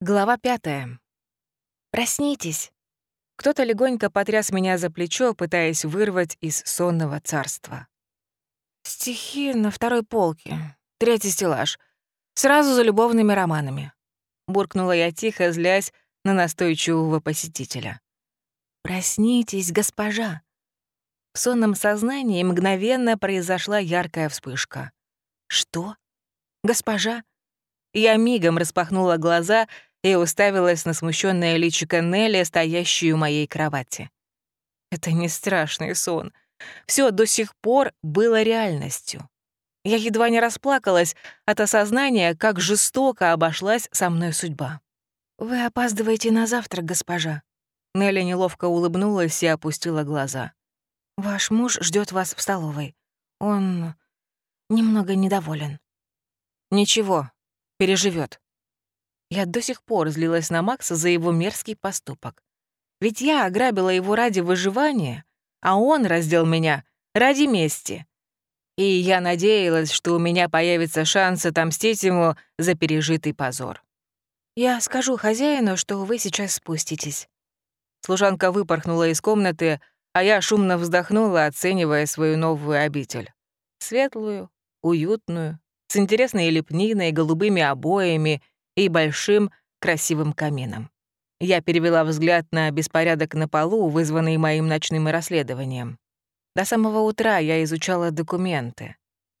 Глава пятая. «Проснитесь!» Кто-то легонько потряс меня за плечо, пытаясь вырвать из сонного царства. «Стихи на второй полке. Третий стеллаж. Сразу за любовными романами». Буркнула я тихо, злясь на настойчивого посетителя. «Проснитесь, госпожа!» В сонном сознании мгновенно произошла яркая вспышка. «Что? Госпожа?» Я мигом распахнула глаза и уставилась на смущенное личико Нелли, стоящую у моей кровати. Это не страшный сон. Все до сих пор было реальностью. Я едва не расплакалась от осознания, как жестоко обошлась со мной судьба. «Вы опаздываете на завтрак, госпожа». Нелли неловко улыбнулась и опустила глаза. «Ваш муж ждет вас в столовой. Он немного недоволен». «Ничего, переживет. Я до сих пор злилась на Макса за его мерзкий поступок. Ведь я ограбила его ради выживания, а он раздел меня ради мести. И я надеялась, что у меня появится шанс отомстить ему за пережитый позор. «Я скажу хозяину, что вы сейчас спуститесь». Служанка выпорхнула из комнаты, а я шумно вздохнула, оценивая свою новую обитель. Светлую, уютную, с интересной лепниной, голубыми обоями и большим красивым камином. Я перевела взгляд на беспорядок на полу, вызванный моим ночным расследованием. До самого утра я изучала документы.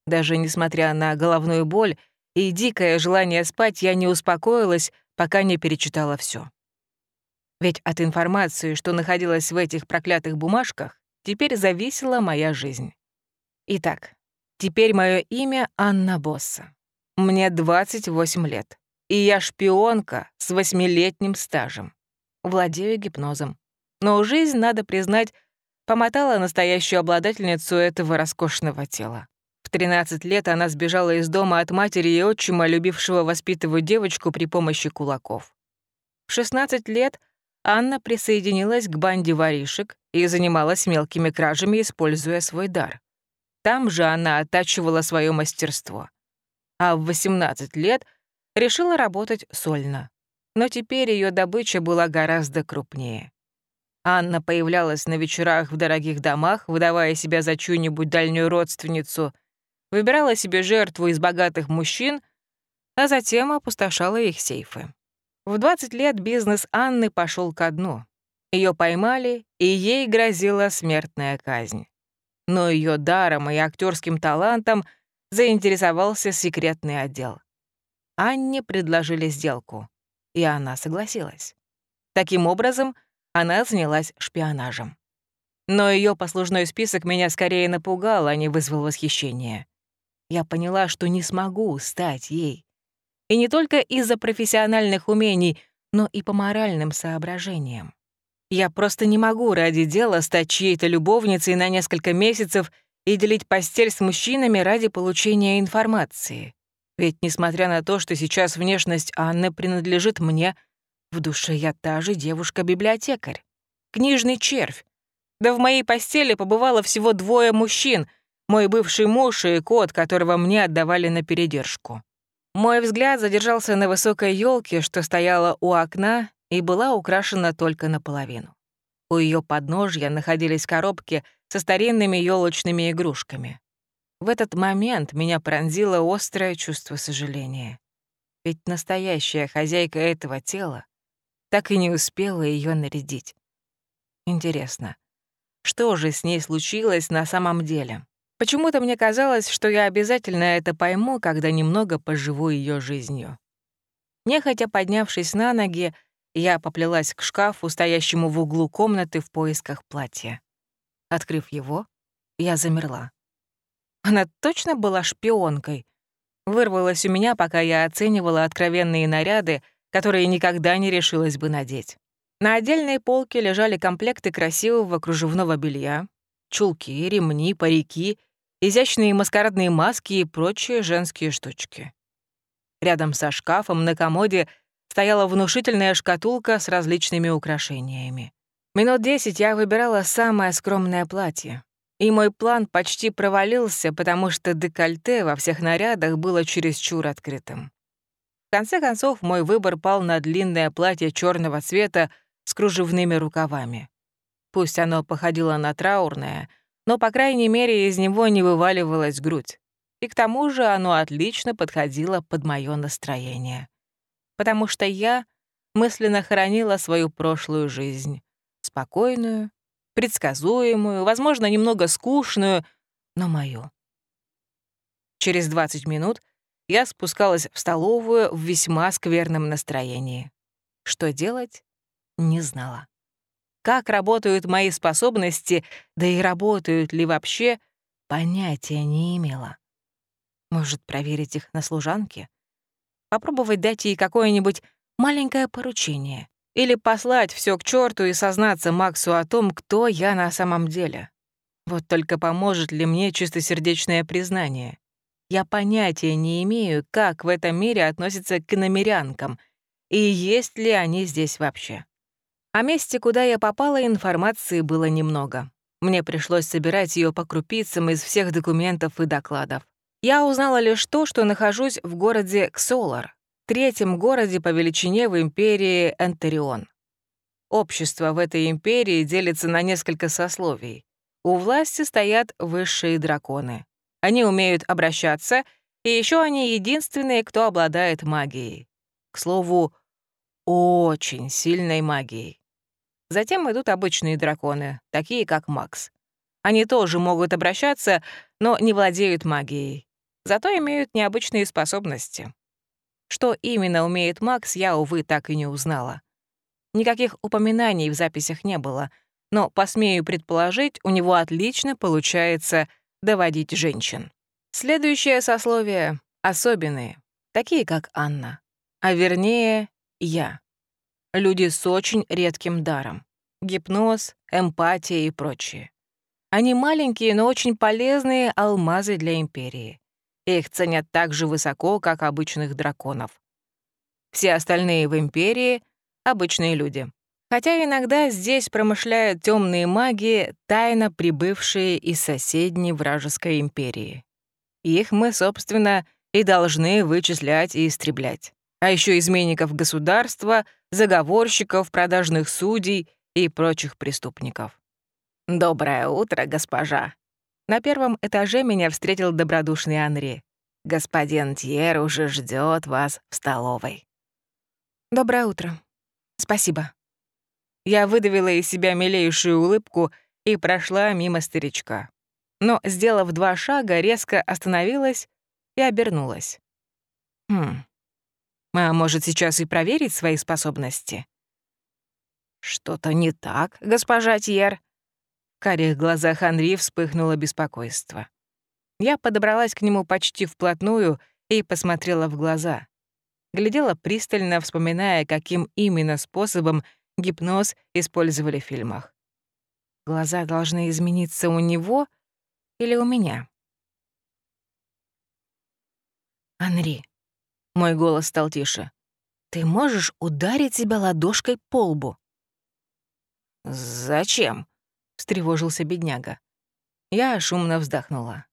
Даже несмотря на головную боль и дикое желание спать, я не успокоилась, пока не перечитала все. Ведь от информации, что находилась в этих проклятых бумажках, теперь зависела моя жизнь. Итак, Теперь мое имя Анна Босса. Мне 28 лет. И я шпионка с восьмилетним стажем. Владею гипнозом. Но жизнь, надо признать, помотала настоящую обладательницу этого роскошного тела. В 13 лет она сбежала из дома от матери и отчима, любившего воспитывать девочку при помощи кулаков. В 16 лет Анна присоединилась к банде воришек и занималась мелкими кражами, используя свой дар. Там же она оттачивала свое мастерство. А в 18 лет решила работать сольно. Но теперь ее добыча была гораздо крупнее. Анна появлялась на вечерах в дорогих домах, выдавая себя за чью-нибудь дальнюю родственницу, выбирала себе жертву из богатых мужчин, а затем опустошала их сейфы. В 20 лет бизнес Анны пошел ко дну. Ее поймали, и ей грозила смертная казнь но ее даром и актерским талантом заинтересовался секретный отдел. Анне предложили сделку, и она согласилась. Таким образом, она занялась шпионажем. Но ее послужной список меня скорее напугал, а не вызвал восхищения. Я поняла, что не смогу стать ей. И не только из-за профессиональных умений, но и по моральным соображениям. Я просто не могу ради дела стать чьей-то любовницей на несколько месяцев и делить постель с мужчинами ради получения информации. Ведь, несмотря на то, что сейчас внешность Анны принадлежит мне, в душе я та же девушка-библиотекарь. Книжный червь. Да в моей постели побывало всего двое мужчин, мой бывший муж и кот, которого мне отдавали на передержку. Мой взгляд задержался на высокой елке, что стояла у окна и была украшена только наполовину. У ее подножья находились коробки со старинными елочными игрушками. В этот момент меня пронзило острое чувство сожаления. Ведь настоящая хозяйка этого тела так и не успела ее нарядить. Интересно, что же с ней случилось на самом деле? Почему-то мне казалось, что я обязательно это пойму, когда немного поживу ее жизнью. Нехотя поднявшись на ноги, я поплелась к шкафу, стоящему в углу комнаты в поисках платья. Открыв его, я замерла. Она точно была шпионкой. Вырвалась у меня, пока я оценивала откровенные наряды, которые никогда не решилась бы надеть. На отдельной полке лежали комплекты красивого кружевного белья, чулки, ремни, парики, изящные маскарадные маски и прочие женские штучки. Рядом со шкафом на комоде — стояла внушительная шкатулка с различными украшениями. Минут десять я выбирала самое скромное платье. И мой план почти провалился, потому что декольте во всех нарядах было чересчур открытым. конце концов, мой выбор пал на длинное платье черного цвета с кружевными рукавами. Пусть оно походило на траурное, но, по крайней мере, из него не вываливалась грудь. И к тому же оно отлично подходило под мое настроение. Потому что я мысленно хоронила свою прошлую жизнь. Спокойную, предсказуемую, возможно, немного скучную, но мою. Через 20 минут — я спускалась в столовую в весьма скверном настроении. Что делать? Не знала. Как работают мои способности, да и работают ли вообще, понятия не имела. Может, проверить их на служанке? Попробовать дать ей какое-нибудь маленькое поручение? Или послать все к черту и сознаться Максу о том, кто я на самом деле? Вот только поможет ли мне чистосердечное признание? Я понятия не имею, как в этом мире относятся к иномерянкам и есть ли они здесь вообще. О месте, куда я попала, информации было немного. Мне пришлось собирать ее по крупицам из всех документов и докладов. Я узнала лишь то, что нахожусь в городе Ксолар, третьем городе по величине в империи Энтерион. Общество в этой империи делится на несколько сословий. У власти стоят высшие драконы. Они умеют обращаться, и еще они единственные, кто обладает магией. К слову, очень сильной магией. Затем идут обычные драконы, такие как Макс. Они тоже могут обращаться, но не владеют магией. Зато имеют необычные способности. Что именно умеет Макс, я, увы, так и не узнала. Никаких упоминаний в записях не было, но, посмею предположить, у него отлично получается доводить женщин. Следующее сословие — особенные, такие как Анна, а вернее, я. Люди с очень редким даром. Гипноз, эмпатия и прочее. Они маленькие, но очень полезные алмазы для Империи. Их ценят так же высоко, как обычных драконов. Все остальные в Империи — обычные люди. Хотя иногда здесь промышляют темные маги, тайно прибывшие из соседней вражеской империи. Их мы, собственно, и должны вычислять и истреблять. А еще изменников государства, заговорщиков, продажных судей и прочих преступников. «Доброе утро, госпожа!» На первом этаже меня встретил добродушный Анри. «Господин Тьер уже ждет вас в столовой». «Доброе утро. Спасибо», я выдавила из себя милейшую улыбку и прошла мимо старичка. Но, сделав два шага, резко остановилась и обернулась. Хм. А может, сейчас и проверить свои способности? Что-то не так, госпожа Тьер. Карих глазах Анри вспыхнуло беспокойство. Я подобралась к нему почти вплотную и посмотрела в глаза. Глядела пристально, вспоминая, каким именно способом гипноз использовали в фильмах. Глаза должны измениться у него или у меня? «Анри», — мой голос стал тише, — «ты можешь ударить себя ладошкой по лбу?» «Зачем?» — встревожился бедняга. Я шумно вздохнула.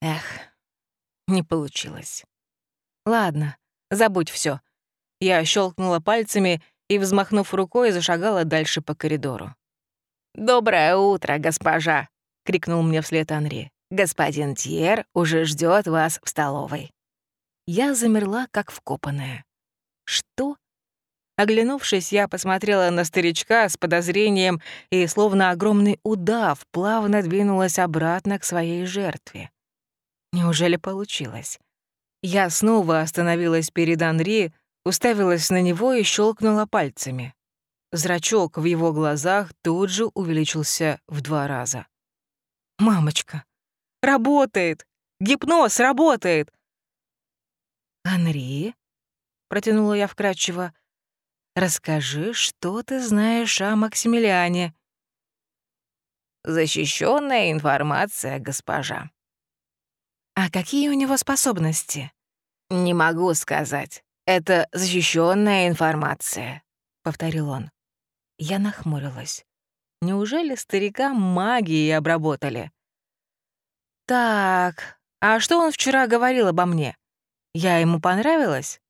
Эх, не получилось. Ладно, забудь все. Я щелкнула пальцами, и, взмахнув рукой, зашагала дальше по коридору. «Доброе утро, госпожа!» — крикнул мне вслед Анри. «Господин Тьер уже ждет вас в столовой». Я замерла, как вкопанная. «Что?» Оглянувшись, я посмотрела на старичка с подозрением и, словно огромный удав, плавно двинулась обратно к своей жертве. Неужели получилось? Я снова остановилась перед Анри, уставилась на него и щелкнула пальцами. Зрачок в его глазах тут же увеличился в два раза. «Мамочка! Работает! Гипноз работает!» «Анри?» — протянула я вкратчиво. «Расскажи, что ты знаешь о Максимилиане?» «Защищенная информация, госпожа». «А какие у него способности?» «Не могу сказать. «Это защищенная информация», — повторил он. Я нахмурилась. Неужели старика магией обработали? «Так, а что он вчера говорил обо мне? Я ему понравилась?»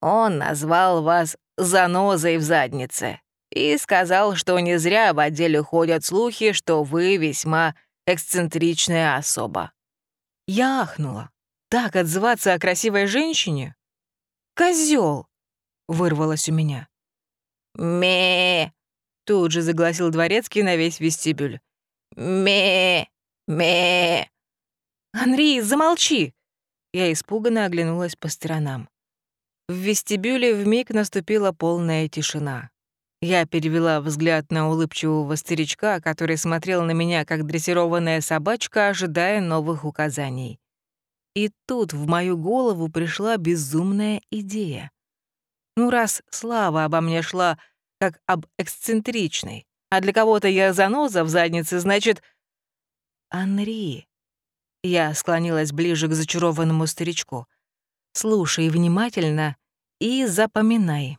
Он назвал вас занозой в заднице и сказал, что не зря в отделе ходят слухи, что вы весьма эксцентричная особа. Я ахнула. Так отзываться о красивой женщине? Козёл! вырвалось у меня. ме Тут же загласил дворецкий на весь вестибюль. ме ме «Анри, замолчи!» Я испуганно оглянулась по сторонам. В вестибюле вмиг наступила полная тишина. Я перевела взгляд на улыбчивого старичка, который смотрел на меня, как дрессированная собачка, ожидая новых указаний. И тут в мою голову пришла безумная идея. Ну, раз слава обо мне шла как об эксцентричной, а для кого-то я заноза в заднице, значит... Анри. Я склонилась ближе к зачарованному старичку. Слушай внимательно и запоминай.